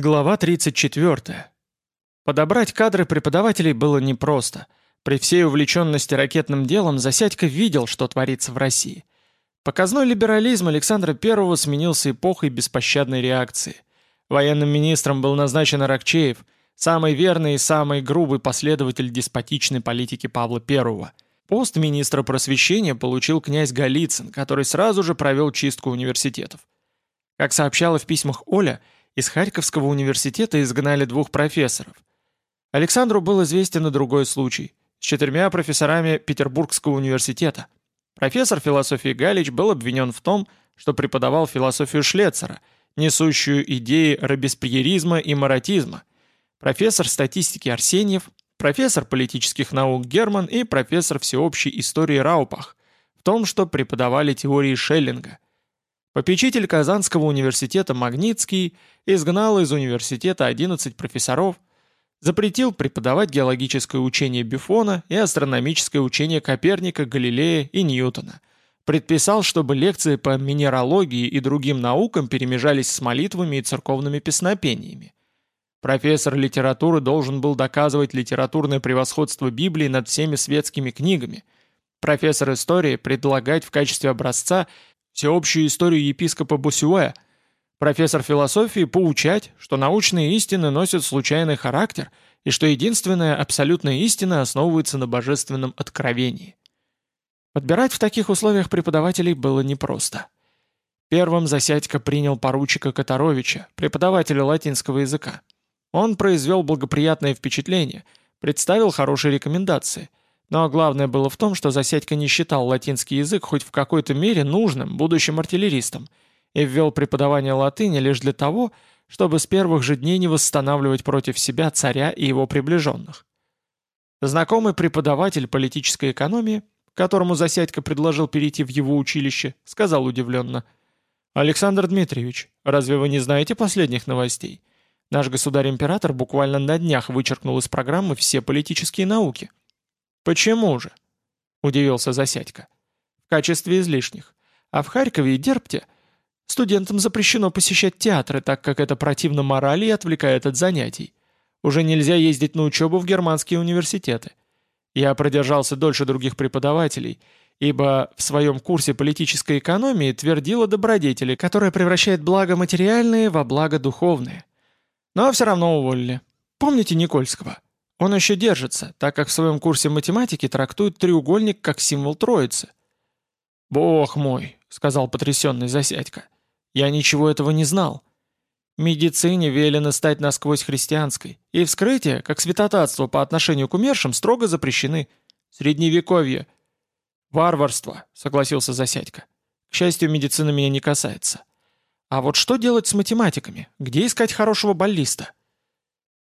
Глава 34. Подобрать кадры преподавателей было непросто. При всей увлеченности ракетным делом Засядько видел, что творится в России. Показной либерализм Александра I сменился эпохой беспощадной реакции. Военным министром был назначен Аракчеев, самый верный и самый грубый последователь деспотичной политики Павла I. Пост министра просвещения получил князь Голицын, который сразу же провел чистку университетов. Как сообщала в письмах Оля, из Харьковского университета изгнали двух профессоров. Александру был известен и другой случай с четырьмя профессорами Петербургского университета. Профессор философии Галич был обвинен в том, что преподавал философию Шлецера, несущую идеи робеспьеризма и маратизма. Профессор статистики Арсеньев, профессор политических наук Герман и профессор всеобщей истории Раупах в том, что преподавали теории Шеллинга – Попечитель Казанского университета Магнитский изгнал из университета 11 профессоров, запретил преподавать геологическое учение Бюфона и астрономическое учение Коперника, Галилея и Ньютона. Предписал, чтобы лекции по минералогии и другим наукам перемежались с молитвами и церковными песнопениями. Профессор литературы должен был доказывать литературное превосходство Библии над всеми светскими книгами. Профессор истории предлагать в качестве образца – всеобщую историю епископа Босюэ, профессор философии поучать, что научные истины носят случайный характер и что единственная абсолютная истина основывается на божественном откровении. Подбирать в таких условиях преподавателей было непросто. Первым Засядько принял поручика Которовича, преподавателя латинского языка. Он произвел благоприятное впечатление, представил хорошие рекомендации – но главное было в том, что Засядько не считал латинский язык хоть в какой-то мере нужным будущим артиллеристам и ввел преподавание латыни лишь для того, чтобы с первых же дней не восстанавливать против себя царя и его приближенных. Знакомый преподаватель политической экономии, которому Засядько предложил перейти в его училище, сказал удивленно, «Александр Дмитриевич, разве вы не знаете последних новостей? Наш государь-император буквально на днях вычеркнул из программы все политические науки». «Почему же?» — удивился Засядько. «В качестве излишних. А в Харькове и Дерпте студентам запрещено посещать театры, так как это противно морали и отвлекает от занятий. Уже нельзя ездить на учебу в германские университеты. Я продержался дольше других преподавателей, ибо в своем курсе политической экономии твердила добродетели, которая превращает благо материальные во благо духовные. Но все равно уволили. Помните Никольского?» Он еще держится, так как в своем курсе математики трактует треугольник как символ троицы. «Бог мой», — сказал потрясенный Засядько, — «я ничего этого не знал. Медицине велено стать насквозь христианской, и вскрытие, как святотатство по отношению к умершим, строго запрещены. Средневековье». «Варварство», — согласился Засядько. «К счастью, медицина меня не касается. А вот что делать с математиками? Где искать хорошего баллиста?»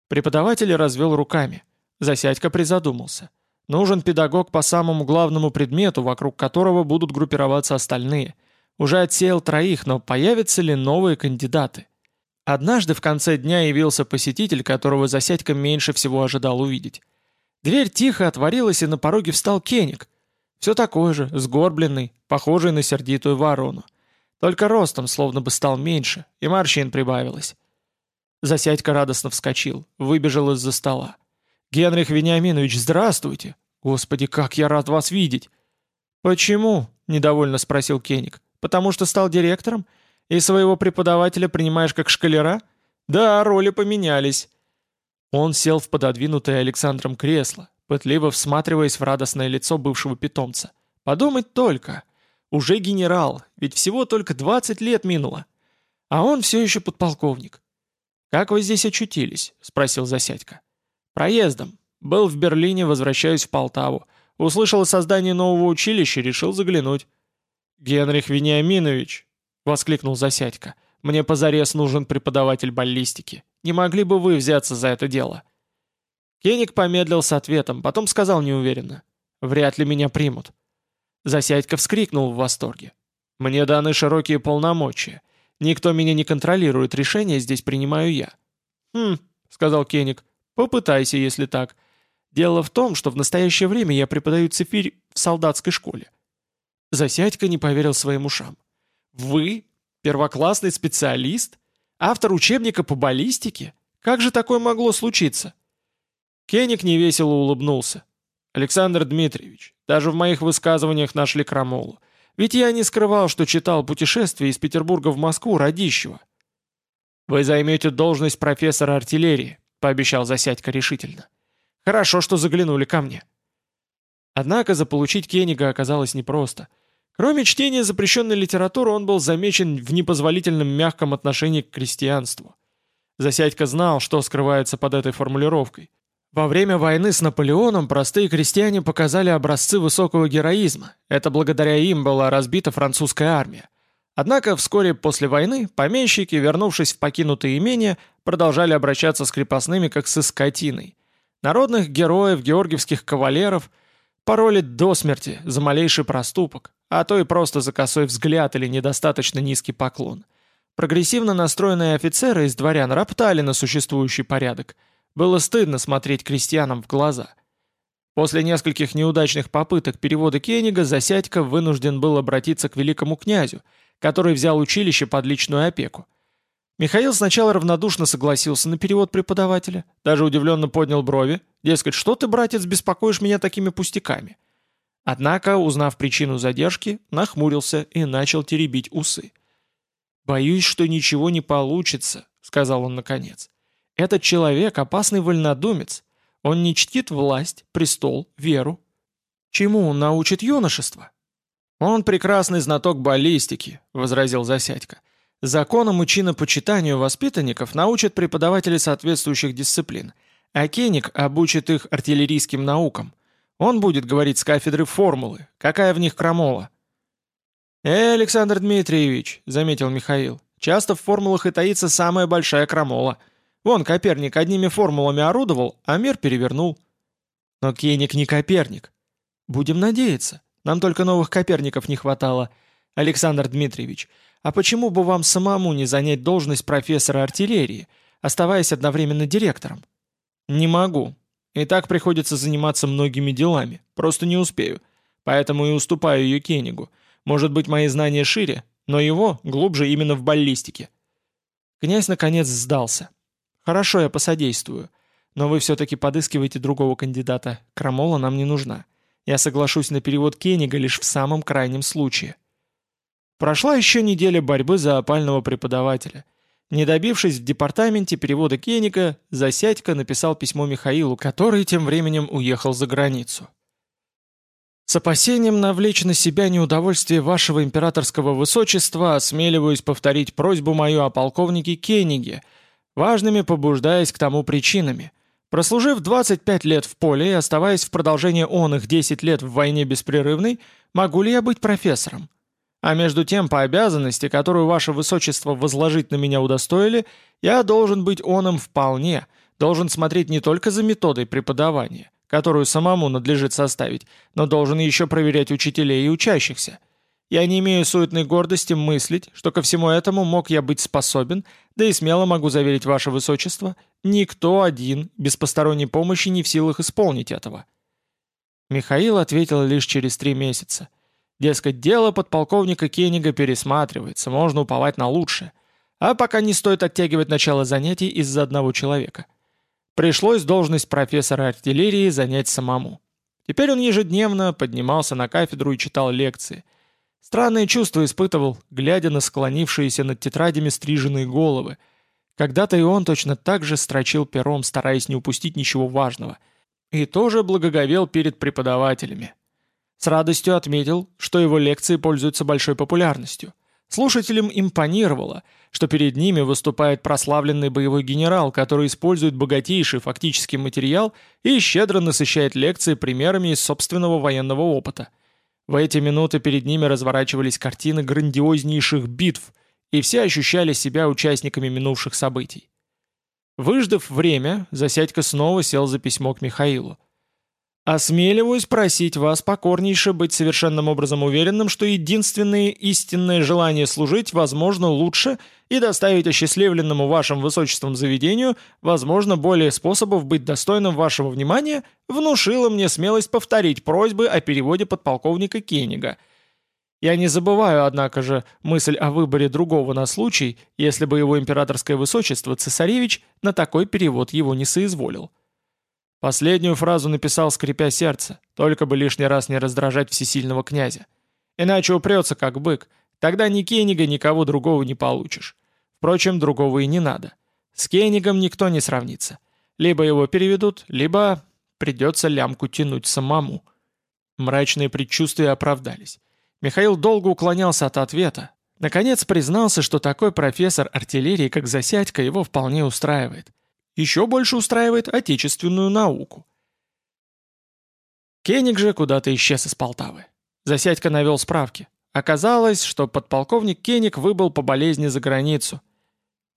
Преподаватель развел руками. Засядько призадумался. Нужен педагог по самому главному предмету, вокруг которого будут группироваться остальные. Уже отсеял троих, но появятся ли новые кандидаты? Однажды в конце дня явился посетитель, которого Засядько меньше всего ожидал увидеть. Дверь тихо отворилась, и на пороге встал Кеник. Все такой же, сгорбленный, похожий на сердитую ворону. Только ростом словно бы стал меньше, и морщин прибавилось. Засядька радостно вскочил, выбежал из-за стола. «Генрих Вениаминович, здравствуйте! Господи, как я рад вас видеть!» «Почему?» — недовольно спросил Кеник. «Потому что стал директором? И своего преподавателя принимаешь как шкалера?» «Да, роли поменялись». Он сел в пододвинутое Александром кресло, пытливо всматриваясь в радостное лицо бывшего питомца. «Подумать только! Уже генерал, ведь всего только 20 лет минуло. А он все еще подполковник. «Как вы здесь очутились?» — спросил Засядько. «Проездом. Был в Берлине, возвращаюсь в Полтаву. Услышал о создании нового училища, решил заглянуть». «Генрих Вениаминович!» — воскликнул Засядько. «Мне позарез нужен преподаватель баллистики. Не могли бы вы взяться за это дело?» Кеник помедлил с ответом, потом сказал неуверенно. «Вряд ли меня примут». Засядько вскрикнул в восторге. «Мне даны широкие полномочия. Никто меня не контролирует, решение здесь принимаю я». «Хм», — сказал Кеник, — «попытайся, если так. Дело в том, что в настоящее время я преподаю цифирь в солдатской школе». Засядько не поверил своим ушам. «Вы? Первоклассный специалист? Автор учебника по баллистике? Как же такое могло случиться? Кеник невесело улыбнулся. Александр Дмитриевич, даже в моих высказываниях нашли крамолу. Ведь я не скрывал, что читал путешествие из Петербурга в Москву Радищева. «Вы займете должность профессора артиллерии», — пообещал Засядько решительно. «Хорошо, что заглянули ко мне». Однако заполучить Кенига оказалось непросто. Кроме чтения запрещенной литературы, он был замечен в непозволительном мягком отношении к крестьянству. Засядько знал, что скрывается под этой формулировкой. Во время войны с Наполеоном простые крестьяне показали образцы высокого героизма. Это благодаря им была разбита французская армия. Однако вскоре после войны помещики, вернувшись в покинутые имения, продолжали обращаться с крепостными как с скотиной. Народных героев, георгиевских кавалеров пороли до смерти за малейший проступок, а то и просто за косой взгляд или недостаточно низкий поклон. Прогрессивно настроенные офицеры из дворян роптали на существующий порядок – было стыдно смотреть крестьянам в глаза. После нескольких неудачных попыток перевода Кенига Засядько вынужден был обратиться к великому князю, который взял училище под личную опеку. Михаил сначала равнодушно согласился на перевод преподавателя, даже удивленно поднял брови, дескать, что ты, братец, беспокоишь меня такими пустяками? Однако, узнав причину задержки, нахмурился и начал теребить усы. «Боюсь, что ничего не получится», — сказал он наконец. Этот человек — опасный вольнодумец. Он не чтит власть, престол, веру. Чему он научит юношество? Он прекрасный знаток баллистики, — возразил Засядько. Законам и чинопочитанию воспитанников научат преподаватели соответствующих дисциплин, а Кеник обучит их артиллерийским наукам. Он будет говорить с кафедры формулы, какая в них крамола. «Э, Александр Дмитриевич», — заметил Михаил, — «часто в формулах и таится самая большая крамола — Вон Коперник одними формулами орудовал, а мир перевернул. Но Кеник не Коперник. Будем надеяться. Нам только новых Коперников не хватало. Александр Дмитриевич, а почему бы вам самому не занять должность профессора артиллерии, оставаясь одновременно директором? Не могу. И так приходится заниматься многими делами. Просто не успею. Поэтому и уступаю ее Кенигу. Может быть, мои знания шире, но его глубже именно в баллистике. Князь наконец сдался. «Хорошо, я посодействую. Но вы все-таки подыскиваете другого кандидата. Крамола нам не нужна. Я соглашусь на перевод Кенига лишь в самом крайнем случае». Прошла еще неделя борьбы за опального преподавателя. Не добившись в департаменте перевода Кенига, Засядько написал письмо Михаилу, который тем временем уехал за границу. С опасением навлечь на себя неудовольствие вашего императорского высочества осмеливаюсь повторить просьбу мою о полковнике Кениге – важными побуждаясь к тому причинами. Прослужив 25 лет в поле и оставаясь в продолжение он их 10 лет в войне беспрерывной, могу ли я быть профессором? А между тем, по обязанности, которую ваше высочество возложить на меня удостоили, я должен быть оном вполне, должен смотреть не только за методой преподавания, которую самому надлежит составить, но должен еще проверять учителей и учащихся – я не имею суетной гордости мыслить, что ко всему этому мог я быть способен, да и смело могу заверить ваше высочество, никто один, без посторонней помощи, не в силах исполнить этого». Михаил ответил лишь через три месяца. Дескать, дело подполковника Кенига пересматривается, можно уповать на лучшее. А пока не стоит оттягивать начало занятий из-за одного человека. Пришлось должность профессора артиллерии занять самому. Теперь он ежедневно поднимался на кафедру и читал лекции – Странное чувство испытывал, глядя на склонившиеся над тетрадями стриженные головы. Когда-то и он точно так же строчил пером, стараясь не упустить ничего важного. И тоже благоговел перед преподавателями. С радостью отметил, что его лекции пользуются большой популярностью. Слушателям импонировало, что перед ними выступает прославленный боевой генерал, который использует богатейший фактический материал и щедро насыщает лекции примерами из собственного военного опыта – в эти минуты перед ними разворачивались картины грандиознейших битв, и все ощущали себя участниками минувших событий. Выждав время, Засядько снова сел за письмо к Михаилу. Осмеливаюсь просить вас покорнейше быть совершенным образом уверенным, что единственное истинное желание служить возможно лучше и доставить осчастливленному вашим высочеством заведению, возможно, более способов быть достойным вашего внимания, внушило мне смелость повторить просьбы о переводе подполковника Кенига. Я не забываю, однако же, мысль о выборе другого на случай, если бы его императорское высочество цесаревич на такой перевод его не соизволил. Последнюю фразу написал, скрипя сердце, только бы лишний раз не раздражать всесильного князя. Иначе упрется, как бык, тогда ни Кенига, никого другого не получишь. Впрочем, другого и не надо. С Кенигом никто не сравнится. Либо его переведут, либо придется лямку тянуть самому. Мрачные предчувствия оправдались. Михаил долго уклонялся от ответа. Наконец признался, что такой профессор артиллерии, как Засядько, его вполне устраивает. Еще больше устраивает отечественную науку. Кеник же куда-то исчез из Полтавы. Засядько навел справки. Оказалось, что подполковник Кеник выбыл по болезни за границу.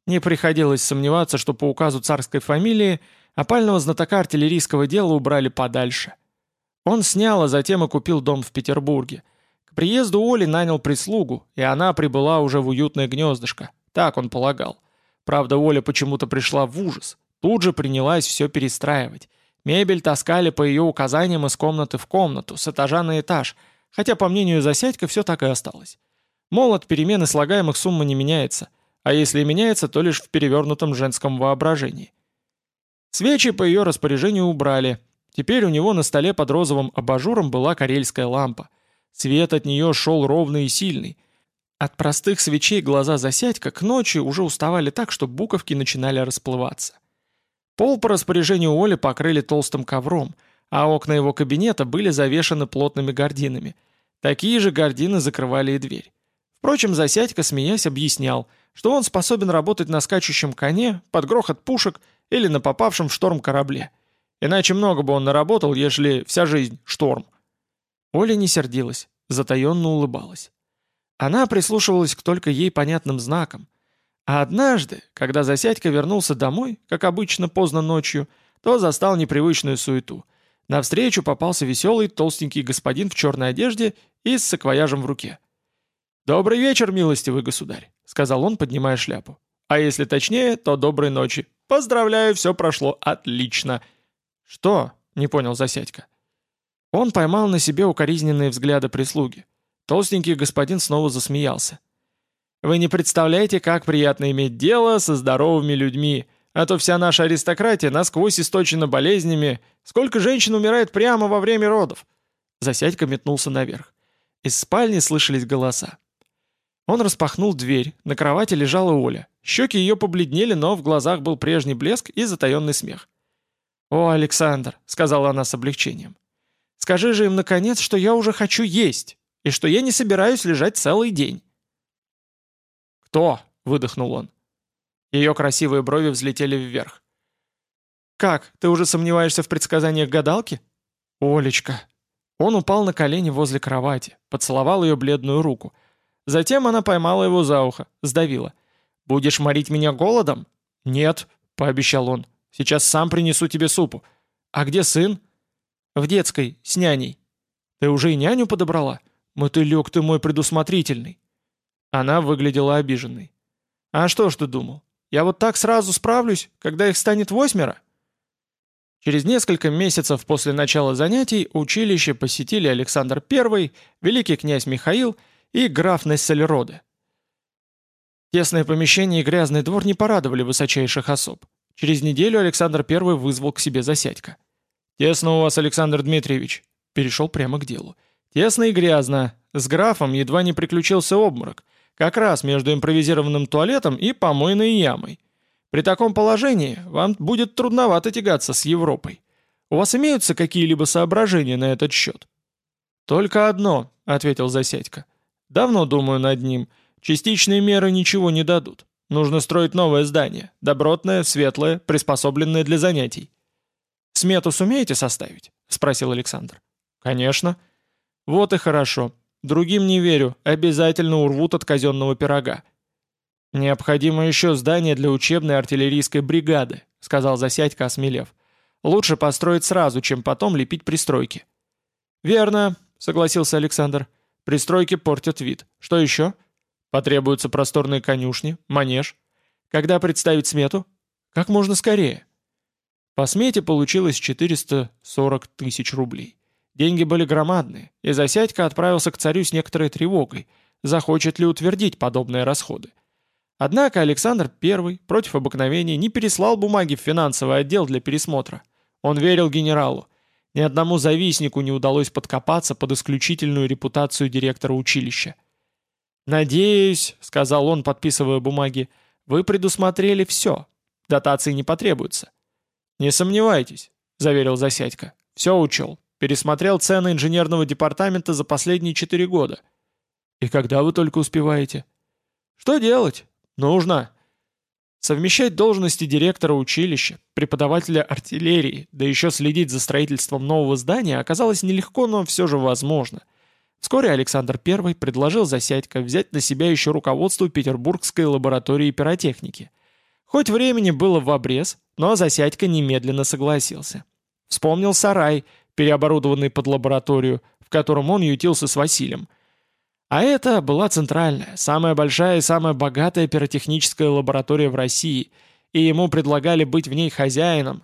Не приходилось сомневаться, что по указу царской фамилии опального знатока артиллерийского дела убрали подальше. Он снял, а затем и купил дом в Петербурге. К приезду Оли нанял прислугу, и она прибыла уже в уютное гнездышко. Так он полагал. Правда, Оля почему-то пришла в ужас. Тут же принялась все перестраивать. Мебель таскали по ее указаниям из комнаты в комнату, с этажа на этаж, хотя, по мнению Засядька, все так и осталось. Мол, от перемены слагаемых сумма не меняется, а если и меняется, то лишь в перевернутом женском воображении. Свечи по ее распоряжению убрали. Теперь у него на столе под розовым абажуром была карельская лампа. Свет от нее шел ровный и сильный. От простых свечей глаза Засядька к ночи уже уставали так, что буковки начинали расплываться. Пол по распоряжению Оли покрыли толстым ковром, а окна его кабинета были завешаны плотными гардинами. Такие же гардины закрывали и дверь. Впрочем, Засядько, смеясь, объяснял, что он способен работать на скачущем коне, под грохот пушек или на попавшем в шторм корабле. Иначе много бы он наработал, ежели вся жизнь — шторм. Оля не сердилась, затаенно улыбалась. Она прислушивалась к только ей понятным знакам, а однажды, когда Засядько вернулся домой, как обычно поздно ночью, то застал непривычную суету. Навстречу попался веселый толстенький господин в черной одежде и с саквояжем в руке. «Добрый вечер, милостивый государь», — сказал он, поднимая шляпу. «А если точнее, то доброй ночи. Поздравляю, все прошло отлично». «Что?» — не понял Засядько. Он поймал на себе укоризненные взгляды прислуги. Толстенький господин снова засмеялся. Вы не представляете, как приятно иметь дело со здоровыми людьми, а то вся наша аристократия насквозь источена болезнями. Сколько женщин умирает прямо во время родов?» Засядька метнулся наверх. Из спальни слышались голоса. Он распахнул дверь, на кровати лежала Оля. Щеки ее побледнели, но в глазах был прежний блеск и затаенный смех. «О, Александр», — сказала она с облегчением, — «скажи же им, наконец, что я уже хочу есть, и что я не собираюсь лежать целый день». «Кто?» — выдохнул он. Ее красивые брови взлетели вверх. «Как, ты уже сомневаешься в предсказаниях гадалки?» «Олечка». Он упал на колени возле кровати, поцеловал ее бледную руку. Затем она поймала его за ухо, сдавила. «Будешь морить меня голодом?» «Нет», — пообещал он. «Сейчас сам принесу тебе супу». «А где сын?» «В детской, с няней». «Ты уже и няню подобрала?» «Мотылек ты мой предусмотрительный». Она выглядела обиженной. «А что ж ты думал? Я вот так сразу справлюсь, когда их станет восьмеро?» Через несколько месяцев после начала занятий училище посетили Александр I, великий князь Михаил и граф Нессельроде. Тесное помещение и грязный двор не порадовали высочайших особ. Через неделю Александр I вызвал к себе засядька. «Тесно у вас, Александр Дмитриевич», — перешел прямо к делу. «Тесно и грязно. С графом едва не приключился обморок. Как раз между импровизированным туалетом и помойной ямой. При таком положении вам будет трудновато тягаться с Европой. У вас имеются какие-либо соображения на этот счет?» «Только одно», — ответил Засядько. «Давно думаю над ним. Частичные меры ничего не дадут. Нужно строить новое здание, добротное, светлое, приспособленное для занятий». «Смету сумеете составить?» — спросил Александр. «Конечно». «Вот и хорошо. Другим не верю, обязательно урвут от казенного пирога. «Необходимо еще здание для учебной артиллерийской бригады», сказал Засядько, осмелев. «Лучше построить сразу, чем потом лепить пристройки». «Верно», — согласился Александр. «Пристройки портят вид. Что еще?» «Потребуются просторные конюшни, манеж. Когда представить смету?» «Как можно скорее». По смете получилось 440 тысяч рублей. Деньги были громадные, и Засядько отправился к царю с некоторой тревогой, захочет ли утвердить подобные расходы. Однако Александр I против обыкновения не переслал бумаги в финансовый отдел для пересмотра. Он верил генералу. Ни одному завистнику не удалось подкопаться под исключительную репутацию директора училища. «Надеюсь», — сказал он, подписывая бумаги, — «вы предусмотрели все. Дотации не потребуется». «Не сомневайтесь», — заверил Засядько. «Все учел. Пересмотрел цены инженерного департамента за последние четыре года». «И когда вы только успеваете?» «Что делать? Нужно. Совмещать должности директора училища, преподавателя артиллерии, да еще следить за строительством нового здания оказалось нелегко, но все же возможно. Вскоре Александр I предложил Засядько взять на себя еще руководство Петербургской лаборатории пиротехники. Хоть времени было в обрез, но Засядько немедленно согласился. Вспомнил сарай, переоборудованный под лабораторию, в котором он ютился с Василием – а это была центральная, самая большая и самая богатая пиротехническая лаборатория в России, и ему предлагали быть в ней хозяином.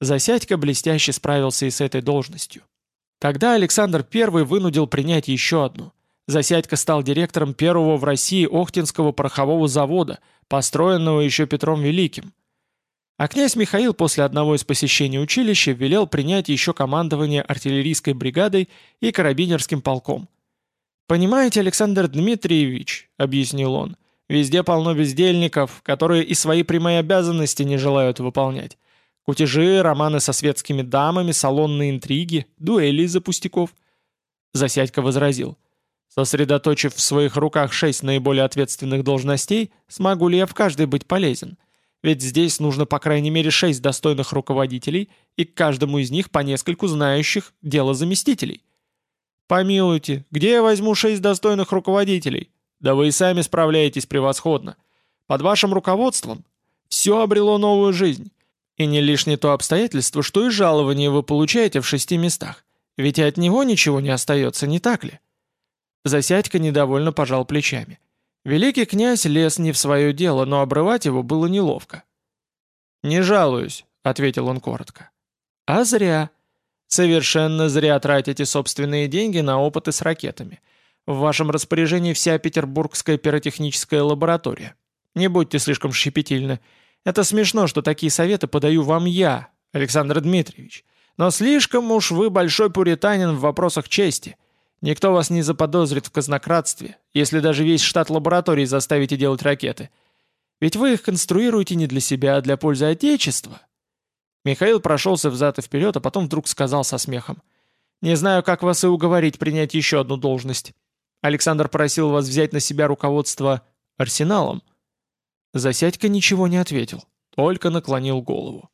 Засядько блестяще справился и с этой должностью. Тогда Александр I вынудил принять еще одну. Засядько стал директором первого в России Охтинского порохового завода, построенного еще Петром Великим. А князь Михаил после одного из посещений училища велел принять еще командование артиллерийской бригадой и карабинерским полком. «Понимаете, Александр Дмитриевич», — объяснил он, — «везде полно бездельников, которые и свои прямые обязанности не желают выполнять. Кутежи, романы со светскими дамами, салонные интриги, дуэли из-за пустяков». Засядько возразил. «Сосредоточив в своих руках шесть наиболее ответственных должностей, смогу ли я в каждой быть полезен? Ведь здесь нужно по крайней мере шесть достойных руководителей и к каждому из них по нескольку знающих дело заместителей». Помилуйте, где я возьму шесть достойных руководителей? Да вы и сами справляетесь превосходно. Под вашим руководством все обрело новую жизнь. И не лишнее то обстоятельство, что и жалование вы получаете в шести местах. Ведь и от него ничего не остается, не так ли? Засядька недовольно пожал плечами. Великий князь лез не в свое дело, но обрывать его было неловко. «Не жалуюсь», — ответил он коротко. «А зря. Совершенно зря тратите собственные деньги на опыты с ракетами. В вашем распоряжении вся Петербургская пиротехническая лаборатория. Не будьте слишком щепетильны. Это смешно, что такие советы подаю вам я, Александр Дмитриевич. Но слишком уж вы большой пуританин в вопросах чести. Никто вас не заподозрит в казнократстве, если даже весь штат лаборатории заставите делать ракеты. Ведь вы их конструируете не для себя, а для пользы Отечества. Михаил прошелся взад и вперед, а потом вдруг сказал со смехом. «Не знаю, как вас и уговорить принять еще одну должность. Александр просил вас взять на себя руководство арсеналом». Засядько ничего не ответил, только наклонил голову.